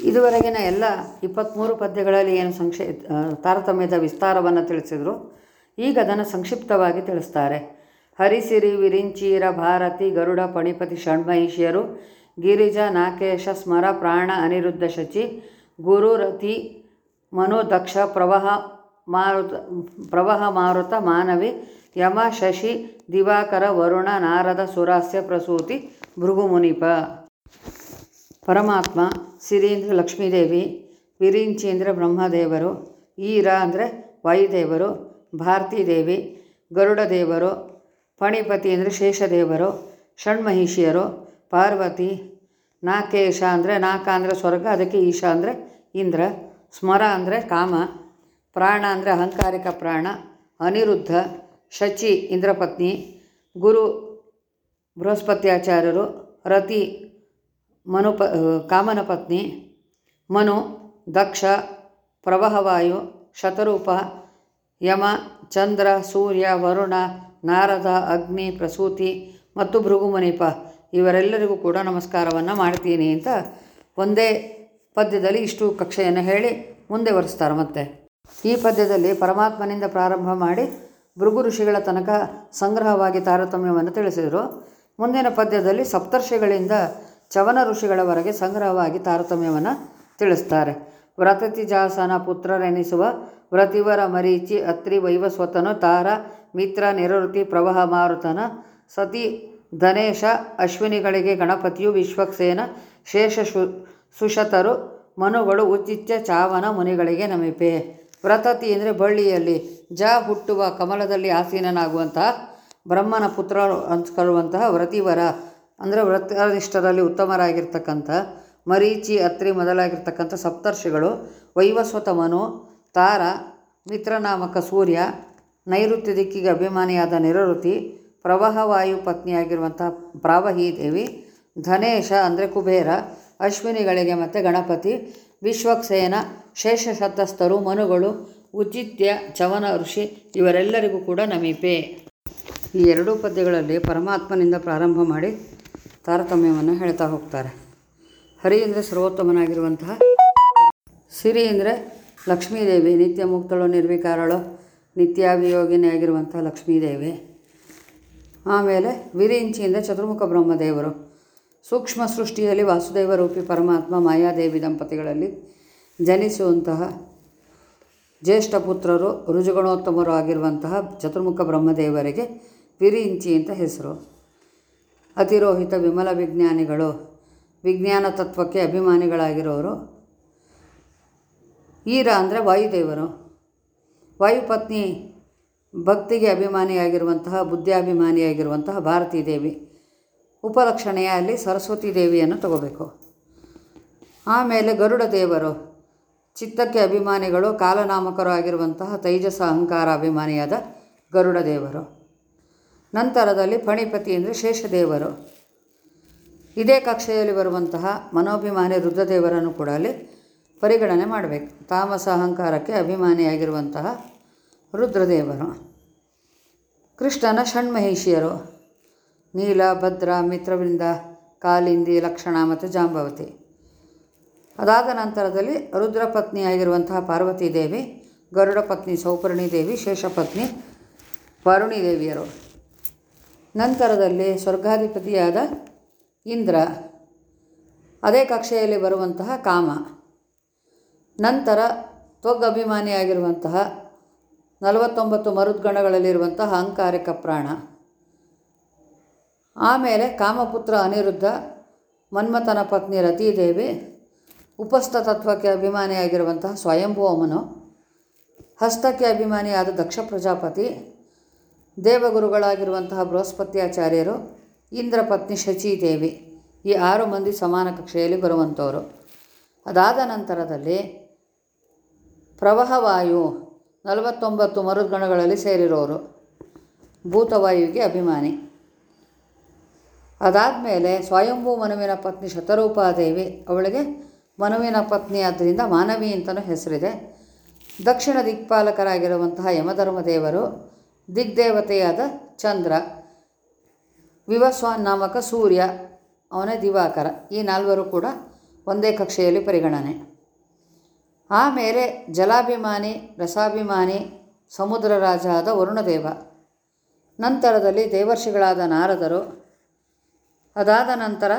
ಇದುವರೆಗಿನ ಎಲ್ಲ ಇಪ್ಪತ್ತ್ಮೂರು ಪದ್ಯಗಳಲ್ಲಿ ಏನು ಸಂಕ್ಷೇ ತಾರತಮ್ಯದ ವಿಸ್ತಾರವನ್ನು ತಿಳಿಸಿದರು. ಈಗ ಅದನ್ನು ಸಂಕ್ಷಿಪ್ತವಾಗಿ ತಿಳಿಸ್ತಾರೆ. ಹರಿಸಿರಿ ವಿರಿಂಚೀರ ಭಾರತಿ ಗರುಡ ಪಣಿಪತಿ ಷಣ್ಮಹಿಷಿಯರು, ಗಿರಿಜ ನಾಕೇಶ ಸ್ಮರ ಪ್ರಾಣ ಅನಿರುದ್ಧ ಶಚಿ, ಗುರು ರತಿ ಮನೋದಕ್ಷ ಪ್ರವಹ ಮಾರುತ ಪ್ರವಹ ಮಾರುತ ಮಾನವಿ, ಯಮ ಶಶಿ, ದಿವಾಕರ ವರುಣ ನಾರದ ಸುರಾಸ್ಯ ಪ್ರಸೂತಿ ಭೃಗುಮುನಿಪ ಪರಮಾತ್ಮ ಸಿರಿ ಅಂದರೆ ಲಕ್ಷ್ಮೀದೇವಿ ವಿರಿಂಚಿ ಅಂದರೆ ಬ್ರಹ್ಮದೇವರು, ಈರ ಅಂದರೆ ವಾಯುದೇವರು ಭಾರತೀ ದೇವಿ ಗರುಡ ದೇವರು ಪಣಿಪತಿ ಅಂದರೆ ಶೇಷದೇವರು, ಷಣ್ಮಹಿಷಿಯರು, ಪಾರ್ವತಿ, ನಾಕೇಶ ಅಂದರೆ ನಾಕ ಅಂದರೆ ಸ್ವರ್ಗ, ಅದಕ್ಕೆ ಈಶ ಅಂದರೆ ಇಂದ್ರ, ಸ್ಮರ ಅಂದರೆ ಕಾಮ, ಪ್ರಾಣ ಅಂದರೆ ಅಹಂಕಾರಿಕ ಪ್ರಾಣ, ಅನಿರುದ್ಧ, ಶಚಿ, ಇಂದ್ರಪತ್ನಿ, ಗುರು, ಬೃಹಸ್ಪತ್ಯಾಚಾರ್ಯರು, ರತಿ ಮನು ಪ ಕಾಮನ ಪತ್ನಿ, ಮನು, ದಕ್ಷ, ಪ್ರವಹವಾಯು, ಶತರೂಪ, ಯಮ, ಚಂದ್ರ, ಸೂರ್ಯ, ವರುಣ, ನಾರದ, ಅಗ್ನಿ, ಪ್ರಸೂತಿ ಮತ್ತು ಭೃಗುಮುನಿಪ. ಇವರೆಲ್ಲರಿಗೂ ಕೂಡ ನಮಸ್ಕಾರವನ್ನು ಮಾಡ್ತೀನಿ ಅಂತ ಒಂದೇ ಪದ್ಯದಲ್ಲಿ ಇಷ್ಟು ಕಕ್ಷೆಯನ್ನು ಹೇಳಿ ಮುಂದೆ ವರೆಸ್ತಾರೆ ಮತ್ತೆ. ಈ ಪದ್ಯದಲ್ಲಿ ಪರಮಾತ್ಮನಿಂದ ಪ್ರಾರಂಭ ಮಾಡಿ ಭೃಗು ಋಷಿಗಳ ತನಕ ಸಂಗ್ರಹವಾಗಿ ತಾರತಮ್ಯವನ್ನು ತಿಳಿಸಿದರು. ಮುಂದಿನ ಪದ್ಯದಲ್ಲಿ ಸಪ್ತರ್ಷಿಗಳಿಂದ ಚವನ ಋಷಿಗಳವರೆಗೆ ಸಂಗ್ರಹವಾಗಿ ತಾರತಮ್ಯವನ್ನು ತಿಳಿಸ್ತಾರೆ. ವ್ರತತಿ ಜಾಸನ ಪುತ್ರರೆನಿಸುವ ವ್ರತಿವರ ಮರೀಚಿ ಅತ್ರಿ ವೈವಸ್ವತನು ತಾರ ಮಿತ್ರ ನಿರೃತಿ ಪ್ರವಹ ಮಾರುತನ ಸತಿ ಧನೇಶ ಅಶ್ವಿನಿಗಳಿಗೆ ಗಣಪತಿಯು ವಿಶ್ವಕ್ಸೇನ ಶೇಷ ಸುಶತರು ಮನುಗಳು ಉಚಿತ್ಯ ಚಾವನ ಮುನಿಗಳಿಗೆ ನಮಿಪೆ. ವ್ರತತಿ ಅಂದರೆ ಬಳ್ಳಿಯಲ್ಲಿ ಜ ಹುಟ್ಟುವ ಕಮಲದಲ್ಲಿ ಆಸೀನನಾಗುವಂತಹ ಬ್ರಹ್ಮನ ಪುತ್ರ ಅನ್ಸ್ಕೊಳ್ಳುವಂತಹ ವ್ರತಿವರ. ಅಂದರೆ ವ್ರತನಿಷ್ಠರಲ್ಲಿ ಉತ್ತಮರಾಗಿರ್ತಕ್ಕಂಥ ಮರೀಚಿ, ಅತ್ರಿ ಮೊದಲಾಗಿರ್ತಕ್ಕಂಥ ಸಪ್ತರ್ಷಿಗಳು ವೈವಸ್ವತ ಮನು ತಾರ, ಮಿತ್ರನಾಮಕ ಸೂರ್ಯ, ನೈಋತ್ಯ ದಿಕ್ಕಿಗೆ ಅಭಿಮಾನಿಯಾದ ನಿರಋತಿ ಪ್ರವಾಹವಾಯು ಪತ್ನಿಯಾಗಿರುವಂಥ ಪ್ರಾವಹಿ ದೇವಿ, ಧನೇಶ ಅಂದರೆ ಕುಬೇರ, ಅಶ್ವಿನಿಗಳಿಗೆ ಮತ್ತು ಗಣಪತಿ, ವಿಶ್ವಕ್ಸೇನ, ಶೇಷಶತಸ್ಥರು, ಮನುಗಳು, ಉಚಿತ್ಯ, ಚವನ ಋಷಿ ಇವರೆಲ್ಲರಿಗೂ ಕೂಡ ನಮಿಪೆ. ಈ ಎರಡೂ ಪದ್ಯಗಳಲ್ಲಿ ಪರಮಾತ್ಮನಿಂದ ಪ್ರಾರಂಭ ಮಾಡಿ ತಾರತಮ್ಯವನ್ನು ಹೇಳ್ತಾ ಹೋಗ್ತಾರೆ. ಹರಿ ಅಂದರೆ ಸರ್ವೋತ್ತಮನಾಗಿರುವಂತಹ ಸಿರಿ ಅಂದರೆ ಲಕ್ಷ್ಮೀದೇವಿ, ನಿತ್ಯ ಮುಕ್ತಳು, ನಿರ್ವಿಕಾರಳು ನಿತ್ಯಾಭಿಯೋಗಿನಿಯಾಗಿರುವಂಥ ಲಕ್ಷ್ಮೀದೇವಿ. ಆಮೇಲೆ ವಿರಿಂಚಿಯಿಂದ ಚತುರ್ಮುಖ ಬ್ರಹ್ಮದೇವರು. ಸೂಕ್ಷ್ಮ ಸೃಷ್ಟಿಯಲ್ಲಿ ವಾಸುದೇವ ರೂಪಿ ಪರಮಾತ್ಮ ಮಾಯಾದೇವಿ ದಂಪತಿಗಳಲ್ಲಿ ಜನಿಸುವಂತಹ ಜ್ಯೇಷ್ಠ ಪುತ್ರರು ರುಜುಗುಣೋತ್ತಮರು ಆಗಿರುವಂತಹ ಚತುರ್ಮುಖ ಬ್ರಹ್ಮದೇವರಿಗೆ ವಿರಿಂಚಿ ಅಂತ ಹೆಸರು. ಅತಿರೋಹಿತ ವಿಮಲ ವಿಜ್ಞಾನಿಗಳು, ವಿಜ್ಞಾನ ತತ್ವಕ್ಕೆ ಅಭಿಮಾನಿಗಳಾಗಿರೋರು. ಈರ ಅಂದರೆ ವಾಯುದೇವರು. ವಾಯುಪತ್ನಿ ಭಕ್ತಿಗೆ ಅಭಿಮಾನಿಯಾಗಿರುವಂತಹ ಬುದ್ಧಿಯಾಭಿಮಾನಿಯಾಗಿರುವಂತಹ ಭಾರತೀ ದೇವಿ. ಉಪಲಕ್ಷಣೆಯ ಅಲ್ಲಿ ಸರಸ್ವತಿ ದೇವಿಯನ್ನು ತಗೋಬೇಕು. ಆಮೇಲೆ ಗರುಡ ದೇವರು. ಚಿತ್ತಕ್ಕೆ ಅಭಿಮಾನಿಗಳು, ಕಾಲನಾಮಕರು ಆಗಿರುವಂತಹ ತೈಜಸ ಅಹಂಕಾರ ಅಭಿಮಾನಿಯಾದ ಗರುಡ ದೇವರು. ನಂತರದಲ್ಲಿ ಫಣಿಪತಿ ಅಂದರೆ ಶೇಷದೇವರು. ಇದೇ ಕಕ್ಷೆಯಲ್ಲಿ ಬರುವಂತಹ ಮನೋಭಿಮಾನಿ ರುದ್ರದೇವರನ್ನು ಕೂಡ ಅಲ್ಲಿ ಪರಿಗಣನೆ ಮಾಡಬೇಕು. ತಾಮಸ ಅಹಂಕಾರಕ್ಕೆ ಅಭಿಮಾನಿಯಾಗಿರುವಂತಹ ರುದ್ರದೇವರು. ಕೃಷ್ಣನ ಷಣ್ಮಹಿಷಿಯರು ನೀಲ, ಭದ್ರ, ಮಿತ್ರವೃಂದ, ಕಾಲಿಂದಿ, ಲಕ್ಷಣ ಮತ್ತು ಜಾಂಬವತಿ. ಅದಾದ ನಂತರದಲ್ಲಿ ರುದ್ರ ಪತ್ನಿಯಾಗಿರುವಂತಹ ಪಾರ್ವತಿ ದೇವಿ ಗರುಡ ಪತ್ನಿ ಸೌಪರ್ಣಿ ದೇವಿ ಶೇಷಪತ್ನಿ ವಾರುಣಿ ದೇವಿಯರು ನಂತರದಲ್ಲಿ ಸ್ವರ್ಗಾಧಿಪತಿಯಾದ ಇಂದ್ರ ಅದೇ ಕಕ್ಷೆಯಲ್ಲಿ ಬರುವಂತಹ ಕಾಮ. ನಂತರ ತ್ವಗಭಿಮಾನಿಯಾಗಿರುವಂತಹ ನಲವತ್ತೊಂಬತ್ತು ಮರುದ್ಗಣಗಳಲ್ಲಿರುವಂತಹ ಅಹಂಕಾರಿಕ ಪ್ರಾಣ. ಆಮೇಲೆ ಕಾಮಪುತ್ರ ಅನಿರುದ್ಧ, ಮನ್ಮಥನ ಪತ್ನಿ ರತೀದೇವಿ, ಉಪಸ್ಥ ತತ್ವಕ್ಕೆ ಅಭಿಮಾನಿಯಾಗಿರುವಂತಹ ಸ್ವಯಂಭೂವಮನು ಹಸ್ತಕ್ಕೆ ಅಭಿಮಾನಿಯಾದ ದಕ್ಷ ಪ್ರಜಾಪತಿ ದೇವಗುರುಗಳಾಗಿರುವಂತಹ ಬೃಹಸ್ಪತ್ಯಾಚಾರ್ಯರು ಇಂದ್ರ ಪತ್ನಿ ಶಚೀದೇವಿ, ಈ ಆರು ಮಂದಿ ಸಮಾನ ಕಕ್ಷೆಯಲ್ಲಿ ಬರುವಂಥವರು. ಅದಾದ ನಂತರದಲ್ಲಿ ಪ್ರವಾಹವಾಯು ನಲವತ್ತೊಂಬತ್ತು ಮರುದ್ಗಣಗಳಲ್ಲಿ ಸೇರಿರೋರು, ಭೂತವಾಯುವಿಗೆ ಅಭಿಮಾನಿ. ಅದಾದಮೇಲೆ ಸ್ವಯಂಭೂ ಮನುವಿನ ಪತ್ನಿ ಶತರೂಪಾದೇವಿ, ಅವಳಿಗೆ ಮನುವಿನ ಪತ್ನಿ ಆದ್ದರಿಂದ ಮಾನವಿ ಅಂತಲೂ ಹೆಸರಿದೆ. ದಕ್ಷಿಣ ದಿಕ್ಪಾಲಕರಾಗಿರುವಂತಹ ಯಮಧರ್ಮದೇವರು ದಿಗ್ದೇವತೆಯಾದ ಚಂದ್ರ ವಿವಸ್ವಾನ್ ನಾಮಕ ಸೂರ್ಯ, ಅವನೇ ದಿವಾಕರ, ಈ ನಾಲ್ವರು ಕೂಡ ಒಂದೇ ಕಕ್ಷೆಯಲ್ಲಿ ಪರಿಗಣನೆ. ಆಮೇಲೆ ಜಲಾಭಿಮಾನಿ, ರಸಾಭಿಮಾನಿ, ಸಮುದ್ರ ರಾಜ ಆದ ವರುಣದೇವ. ನಂತರದಲ್ಲಿ ದೇವರ್ಷಿಗಳಾದ ನಾರದರು. ಅದಾದ ನಂತರ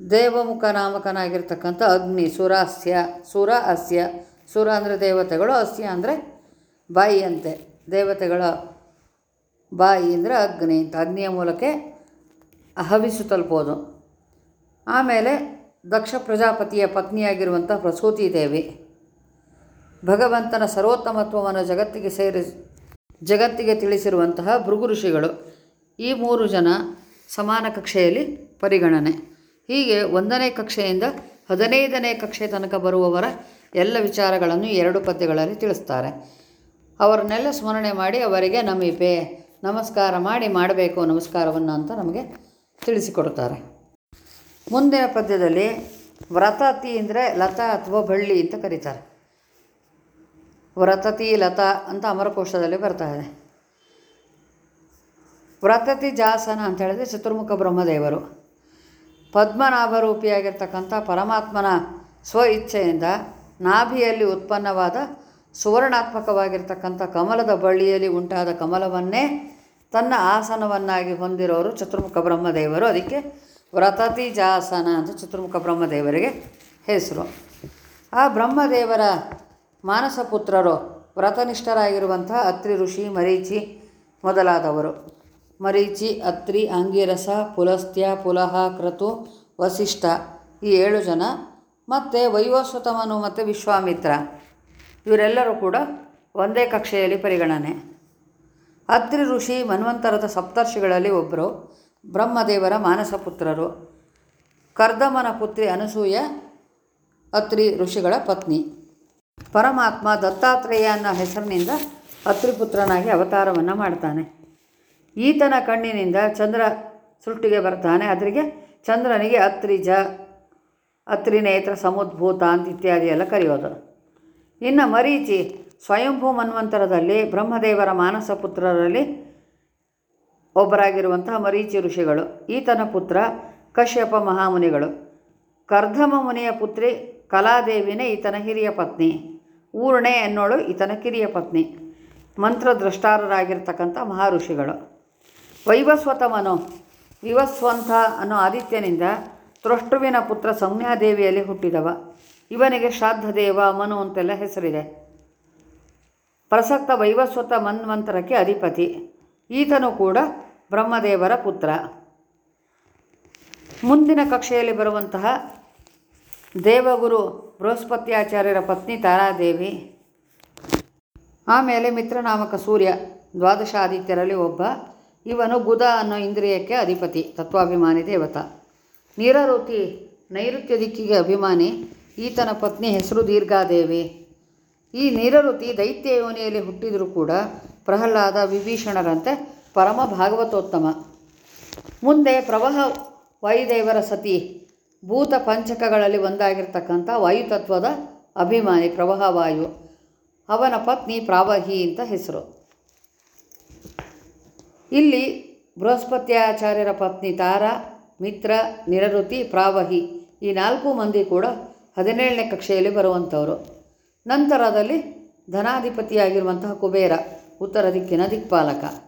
ದೇವಮುಖ ನಾಮಕನಾಗಿರ್ತಕ್ಕಂಥ ಅಗ್ನಿ ಸುರಾಸ್ಯ ಸುರ, ಅಸ್ಯ, ಸುರ ಅಂದರೆ ದೇವತೆಗಳು, ಅಸ್ಯ ಅಂದರೆ ಬಾಯಿಯಂತೆ. ದೇವತೆಗಳ ಬಾಯಿ ಅಂದರೆ ಅಗ್ನಿ ಅಂತ. ಅಗ್ನಿಯ ಮೂಲಕ ಹವಿಸು ತಲುಪೋದು. ಆಮೇಲೆ ದಕ್ಷ ಪ್ರಜಾಪತಿಯ ಪತ್ನಿಯಾಗಿರುವಂಥ ಪ್ರಸೂತಿ ದೇವಿ ಭಗವಂತನ ಸರ್ವೋತ್ತಮತ್ವವನ್ನು ಜಗತ್ತಿಗೆ ಸೇರಿ ಜಗತ್ತಿಗೆ ತಿಳಿಸಿರುವಂತಹ ಭೃಗು ಋಷಿಗಳು ಈ ಮೂರು ಜನ ಸಮಾನ ಕಕ್ಷೆಯಲ್ಲಿ ಪರಿಗಣನೆ. ಹೀಗೆ ಒಂದನೇ ಕಕ್ಷೆಯಿಂದ ಹದಿನೈದನೇ ಕಕ್ಷೆ ತನಕ ಬರುವವರ ಎಲ್ಲ ವಿಚಾರಗಳನ್ನು ಎರಡು ಪದ್ಯಗಳಲ್ಲಿ ತಿಳಿಸ್ತಾರೆ. ಅವರನ್ನೆಲ್ಲ ಸ್ಮರಣೆ ಮಾಡಿ ಅವರಿಗೆ ನಮಿಪೆ ನಮಸ್ಕಾರ ಮಾಡಿ ಮಾಡಬೇಕು ನಮಸ್ಕಾರವನ್ನು ಅಂತ ನಮಗೆ ತಿಳಿಸಿಕೊಡ್ತಾರೆ. ಮುಂದಿನ ಪದ್ಯದಲ್ಲಿ ವ್ರತತಿ ಅಂದರೆ ಲತಾ ಅಥವಾ ಬಳ್ಳಿ ಅಂತ ಕರೀತಾರೆ. ವ್ರತತಿ ಲತಾ ಅಂತ ಅಮರಕೋಶದಲ್ಲಿ ಬರ್ತಾ ಇದೆ. ವ್ರತತಿ ಜಾಸನ ಅಂತ ಹೇಳಿದ್ರೆ ಚತುರ್ಮುಖ ಬ್ರಹ್ಮದೇವರು. ಪದ್ಮನಾಭರೂಪಿಯಾಗಿರ್ತಕ್ಕಂಥ ಪರಮಾತ್ಮನ ಸ್ವ ಇಚ್ಛೆಯಿಂದ ನಾಭಿಯಲ್ಲಿ ಉತ್ಪನ್ನವಾದ ಸುವರ್ಣಾತ್ಮಕವಾಗಿರ್ತಕ್ಕಂಥ ಕಮಲದ ಬಳ್ಳಿಯಲ್ಲಿ ಉಂಟಾದ ಕಮಲವನ್ನೇ ತನ್ನ ಆಸನವನ್ನಾಗಿ ಹೊಂದಿರೋರು ಚತುರ್ಮುಖ ಬ್ರಹ್ಮದೇವರು. ಅದಕ್ಕೆ ವ್ರತತಿ ಜಾಸನ ಅಂತ ಚತುರ್ಮುಖ ಬ್ರಹ್ಮದೇವರಿಗೆ ಹೆಸರು. ಆ ಬ್ರಹ್ಮದೇವರ ಮಾನಸ ಪುತ್ರರು ವ್ರತನಿಷ್ಠರಾಗಿರುವಂಥ ಅತ್ರಿ ಋಷಿ ಮರೀಚಿ ಮೊದಲಾದವರು. ಮರೀಚಿ, ಅತ್ರಿ, ಅಂಗಿರಸ, ಪುಲಸ್ತ್ಯ, ಪುಲಹ, ಕ್ರತು, ವಸಿಷ್ಠ ಈ ಏಳು ಜನ. ಮತ್ತು ವೈವಸ್ವತಮನು ಮತ್ತು ವಿಶ್ವಾಮಿತ್ರ. ಇವರೆಲ್ಲರೂ ಕೂಡ ಒಂದೇ ಕಕ್ಷೆಯಲ್ಲಿ ಪರಿಗಣನೆ. ಅತ್ರಿ ಋಷಿ ಮನ್ವಂತರದ ಸಪ್ತರ್ಷಿಗಳಲ್ಲಿ ಒಬ್ಬರು ಬ್ರಹ್ಮದೇವರ ಮಾನಸ ಪುತ್ರರು. ಕರ್ದಮನ ಪುತ್ರಿ ಅನಸೂಯ, ಅತ್ರಿ ಋಷಿಗಳ ಪತ್ನಿ. ಪರಮಾತ್ಮ ದತ್ತಾತ್ರೇಯ ಅನ್ನೋ ಹೆಸರಿನಿಂದ ಅತ್ರಿಪುತ್ರನಾಗಿ ಅವತಾರವನ್ನು ಮಾಡ್ತಾನೆ. ಈತನ ಕಣ್ಣಿನಿಂದ ಚಂದ್ರ ಸೃಷ್ಟಿಗೆ ಬರ್ತಾನೆ. ಅದರಿಗೆ ಚಂದ್ರನಿಗೆ ಅತ್ರಿಜ, ಅತ್ರಿನೇತ್ರ ಸಮುದ್ಭೂತ ಅಂತ ಇತ್ಯಾದಿ ಎಲ್ಲ ಕರೆಯೋದು. ಇನ್ನು ಮರೀಚಿ ಸ್ವಯಂಭೂ ಮನ್ವಂತರದಲ್ಲಿ ಬ್ರಹ್ಮದೇವರ ಮಾನಸ ಪುತ್ರರಲ್ಲಿ ಒಬ್ಬರಾಗಿರುವಂತಹ ಮರೀಚಿ ಋಷಿಗಳು. ಈತನ ಪುತ್ರ ಕಶ್ಯಪ ಮಹಾಮುನಿಗಳು. ಕರ್ಧಮ ಮುನಿಯ ಪುತ್ರಿ ಕಲಾದೇವಿನೇ ಈತನ ಹಿರಿಯ ಪತ್ನಿ. ಊರ್ಣೆ ಎನ್ನೋಳು ಈತನ ಕಿರಿಯ ಪತ್ನಿ. ಮಂತ್ರದ್ರಷ್ಟಾರರಾಗಿರ್ತಕ್ಕಂಥ ಮಹಾಋಷಿಗಳು. ವೈವಸ್ವತಮನು, ವಿವಸ್ವಂತ ಅನ್ನೋ ಆದಿತ್ಯನಿಂದ ತೃಷ್ಟುವಿನ ಪುತ್ರ ಸಂಜ್ಞಾದೇವಿಯಲ್ಲಿ ಹುಟ್ಟಿದವ. ಇವನಿಗೆ ಶ್ರಾದ್ದದೇವ ಮನು ಅಂತೆಲ್ಲ ಹೆಸರಿದೆ. ಪ್ರಸಕ್ತ ವೈವಸ್ವತ ಮನ್ವಂತರಕ್ಕೆ ಅಧಿಪತಿ. ಈತನು ಕೂಡ ಬ್ರಹ್ಮದೇವರ ಪುತ್ರ. ಮುಂದಿನ ಕಕ್ಷೆಯಲ್ಲಿ ಬರುವಂತಹ ದೇವಗುರು ಬೃಹಸ್ಪತ್ಯಾಚಾರ್ಯರ ಪತ್ನಿ ತಾರಾದೇವಿ. ಆಮೇಲೆ ಮಿತ್ರನಾಮಕ ಸೂರ್ಯ ದ್ವಾದಶ ಆದಿತ್ಯರಲ್ಲಿ ಒಬ್ಬ. ಇವನು ಬುಧ ಅನ್ನೋ ಇಂದ್ರಿಯಕ್ಕೆ ಅಧಿಪತಿ, ತತ್ವಾಭಿಮಾನಿ ದೇವತ. ನೀರಋತಿ ನೈಋತ್ಯ ದಿಕ್ಕಿಗೆ ಅಭಿಮಾನಿ. ಈತನ ಪತ್ನಿ ಹೆಸರು ದೀರ್ಘಾದೇವಿ. ಈ ನೀರಋತಿ ದೈತ್ಯ ಯೋನಿಯಲ್ಲಿ ಹುಟ್ಟಿದರೂ ಕೂಡ ಪ್ರಹ್ಲಾದ ವಿಭೀಷಣರಂತೆ ಪರಮ ಭಾಗವತೋತ್ತಮ. ಮುಂದೆ ಪ್ರವಾಹ ವಾಯುದೇವರ ಸತಿ, ಭೂತ ಪಂಚಕಗಳಲ್ಲಿ ಒಂದಾಗಿರ್ತಕ್ಕಂಥ ವಾಯುತತ್ವದ ಅಭಿಮಾನಿ ಪ್ರವಾಹ ವಾಯು, ಅವನ ಪತ್ನಿ ಪ್ರಾವಹಿ ಅಂತ ಹೆಸರು. ಇಲ್ಲಿ ಬೃಹಸ್ಪತ್ಯಾಚಾರ್ಯರ ಪತ್ನಿ ತಾರ, ಮಿತ್ರ ನಿರಋತಿ ಪ್ರಾವಹಿ ಈ ನಾಲ್ಕು ಮಂದಿ ಕೂಡ ಹದಿನೇಳನೇ ಕಕ್ಷೆಯಲ್ಲಿ ಬರುವಂಥವರು. ನಂತರದಲ್ಲಿ ಧನಾಧಿಪತಿಯಾಗಿರುವಂತಹ ಕುಬೇರ, ಉತ್ತರ ದಿಕ್ಕಿನ ದಿಕ್ಪಾಲಕ.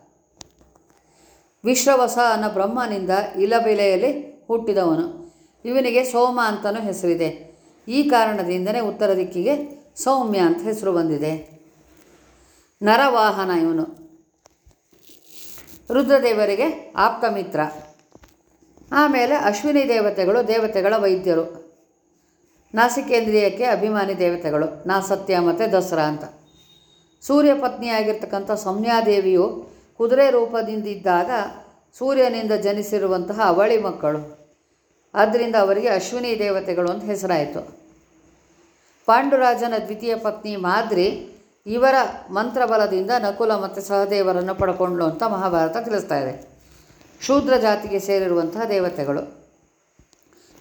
ವಿಶ್ರವಸ ಅನ್ನ ಬ್ರಹ್ಮನಿಂದ ಇಲಬೆಲೆಯಲ್ಲಿ ಹುಟ್ಟಿದವನು. ಇವನಿಗೆ ಸೋಮ ಅಂತಲೂ ಹೆಸರಿದೆ. ಈ ಕಾರಣದಿಂದಲೇ ಉತ್ತರ ದಿಕ್ಕಿಗೆ ಸೌಮ್ಯ ಅಂತ ಹೆಸರು ಬಂದಿದೆ. ನರವಾಹನ ಇವನು. ರುದ್ರದೇವರಿಗೆ ಆಪ್ತಮಿತ್ರ. ಆಮೇಲೆ ಅಶ್ವಿನಿ ದೇವತೆಗಳು ದೇವತೆಗಳ ವೈದ್ಯರು. ನಾಸಿಕೇಂದ್ರಿಯಕ್ಕೆ ಅಭಿಮಾನಿ ದೇವತೆಗಳು, ನಾ ಸತ್ಯ ಮತ್ತು ದಸರಾ ಅಂತ. ಸೂರ್ಯ ಪತ್ನಿಯಾಗಿರ್ತಕ್ಕಂಥ ಸೌಮ್ಯಾದೇವಿಯು ಕುದುರೆ ರೂಪದಿಂದಿದ್ದಾಗ ಸೂರ್ಯನಿಂದ ಜನಿಸಿರುವಂತಹ ಅವಳಿ ಮಕ್ಕಳು. ಆದ್ದರಿಂದ ಅವರಿಗೆ ಅಶ್ವಿನಿ ದೇವತೆಗಳು ಅಂತ ಹೆಸರಾಯಿತು. ಪಾಂಡುರಾಜನ ದ್ವಿತೀಯ ಪತ್ನಿ ಮಾದ್ರಿ ಇವರ ಮಂತ್ರಬಲದಿಂದ ನಕುಲ ಮತ್ತು ಸಹದೇವರನ್ನು ಪಡ್ಕೊಂಡ್ಲು ಅಂತ ಮಹಾಭಾರತ ತಿಳಿಸ್ತಾ ಇದೆ. ಶೂದ್ರ ಜಾತಿಗೆ ಸೇರಿರುವಂತಹ ದೇವತೆಗಳು.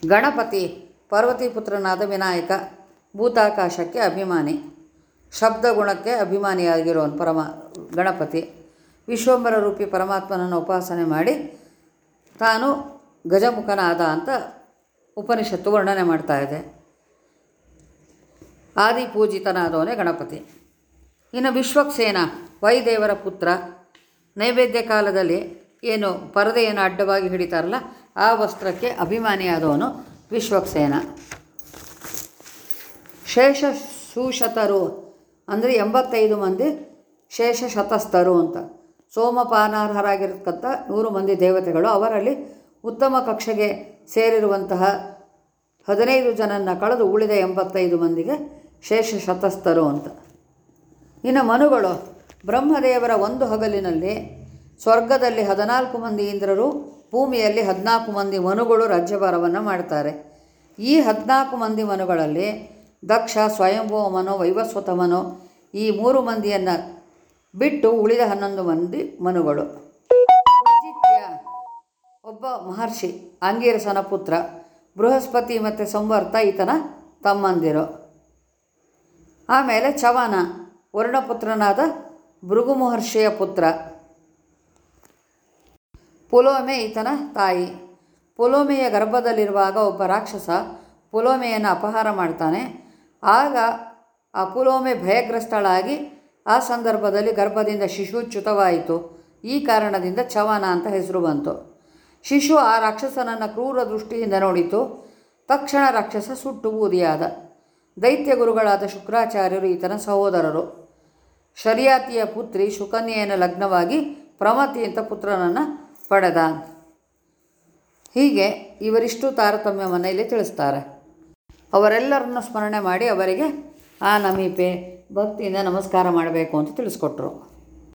ಗಣಪತಿ ಪಾರ್ವತಿ ಪುತ್ರನಾದ ವಿನಾಯಕ, ಭೂತಾಕಾಶಕ್ಕೆ ಅಭಿಮಾನಿ ಶಬ್ದ ಗುಣಕ್ಕೆ ಅಭಿಮಾನಿಯಾಗಿರೋನು ಪರಮ ಗಣಪತಿ ವಿಶ್ವಂಬರ ರೂಪಿ ಪರಮಾತ್ಮನನ್ನು ಉಪಾಸನೆ ಮಾಡಿ ತಾನು ಗಜಮುಖನಾದ ಅಂತ ಉಪನಿಷತ್ತು ವರ್ಣನೆ ಮಾಡ್ತಾ ಇದೆ. ಆದಿಪೂಜಿತನಾದವನೇ ಗಣಪತಿ. ಇನ್ನು ವಿಶ್ವಕ್ಸೇನ, ವೈದೇವರ ಪುತ್ರ, ನೈವೇದ್ಯ ಕಾಲದಲ್ಲಿ ಏನು ಪರದೆಯನ್ನು ಅಡ್ಡವಾಗಿ ಹಿಡಿತಾರಲ್ಲ, ಆ ವಸ್ತ್ರಕ್ಕೆ ಅಭಿಮಾನಿಯಾದವನು ವಿಶ್ವಕ್ಸೇನ. ಶೇಷ ಸುಶತರು ಅಂದರೆ ಎಂಬತ್ತೈದು ಮಂದಿ ಶೇಷ ಶತಸ್ಥರು ಅಂತ. ಸೋಮಪಾನಾರ್ಹರಾಗಿರ್ತಕ್ಕಂಥ ನೂರು ಮಂದಿ ದೇವತೆಗಳು ಅವರಲ್ಲಿ ಉತ್ತಮ ಕಕ್ಷೆಗೆ ಸೇರಿರುವಂತಹ ಹದಿನೈದು ಜನನ್ನ ಕಳೆದು ಉಳಿದ ಎಂಬತ್ತೈದು ಮಂದಿಗೆ ಶೇಷ ಶತಸ್ಥರು ಅಂತ. ಇನ್ನು ಮನುಗಳು, ಬ್ರಹ್ಮದೇವರ ಒಂದು ಹಗಲಿನಲ್ಲಿ ಸ್ವರ್ಗದಲ್ಲಿ ಹದಿನಾಲ್ಕು ಮಂದಿ ಇಂದ್ರರು ಭೂಮಿಯಲ್ಲಿ ಹದಿನಾಲ್ಕು ಮಂದಿ ಮನುಗಳು ರಾಜ್ಯಭಾರವನ್ನು ಮಾಡ್ತಾರೆ. ಈ ಹದಿನಾಲ್ಕು ಮಂದಿ ಮನುಗಳಲ್ಲಿ ದಕ್ಷ, ಸ್ವಯಂಭೂ ಮನು, ವೈವಸ್ವತ ಮನು ಈ ಮೂರು ಮಂದಿಯನ್ನು ಬಿಟ್ಟು ಉಳಿದ ಹನ್ನೊಂದು ಮಂದಿ ಮನುಗಳು. ಒಬ್ಬ ಮಹರ್ಷಿ, ಅಂಗೀರಸನ ಪುತ್ರ, ಬೃಹಸ್ಪತಿ ಮತ್ತು ಸಂವರ್ತ ಈತನ ತಮ್ಮಂದಿರು. ಆಮೇಲೆ ಚವನ ವರ್ಣಪುತ್ರನಾದ ಭೃಗು ಮಹರ್ಷಿಯ ಪುತ್ರ. ಪುಲೋಮೆ ಈತನ ತಾಯಿ. ಪುಲೋಮೆಯ ಗರ್ಭದಲ್ಲಿರುವಾಗ ಒಬ್ಬ ರಾಕ್ಷಸ ಪುಲೋಮೆಯನ್ನು ಅಪಹಾರ ಮಾಡ್ತಾನೆ. ಆಗ ಆ ಪುಲೋಮೆ ಭಯಗ್ರಸ್ತಳಾಗಿ ಆ ಸಂದರ್ಭದಲ್ಲಿ ಗರ್ಭದಿಂದ ಶಿಶು ಚ್ಯುತವಾಯಿತು. ಈ ಕಾರಣದಿಂದ ಚವನ ಅಂತ ಹೆಸರು ಬಂತು. ಶಿಶು ಆ ರಾಕ್ಷಸನನ್ನು ಕ್ರೂರ ದೃಷ್ಟಿಯಿಂದ ನೋಡಿತು. ತಕ್ಷಣ ರಾಕ್ಷಸ ಸುಟ್ಟು ಬೂದಿಯಾದ. ದೈತ್ಯ ಗುರುಗಳಾದ ಶುಕ್ರಾಚಾರ್ಯರು ಈತನ ಸಹೋದರರು. ಶರಿಯಾತಿಯ ಪುತ್ರಿ ಶುಕನ್ಯೆಯನ್ನು ಲಗ್ನವಾಗಿ ಪ್ರಮತಿ ಅಂತ ಪುತ್ರನನ್ನು ಪಡೆದ. ಹೀಗೆ ಇವರಿಷ್ಟು ತಾರತಮ್ಯ ಮನೆಯಲ್ಲಿ ತಿಳಿಸ್ತಾರೆ. ಅವರೆಲ್ಲರನ್ನು ಸ್ಮರಣೆ ಮಾಡಿ ಅವರಿಗೆ, ಆ ನಮೀಪೆ, ಭಕ್ತಿಯಿಂದ ನಮಸ್ಕಾರ ಮಾಡಬೇಕು ಅಂತ ತಿಳಿಸ್ಕೊಟ್ರು.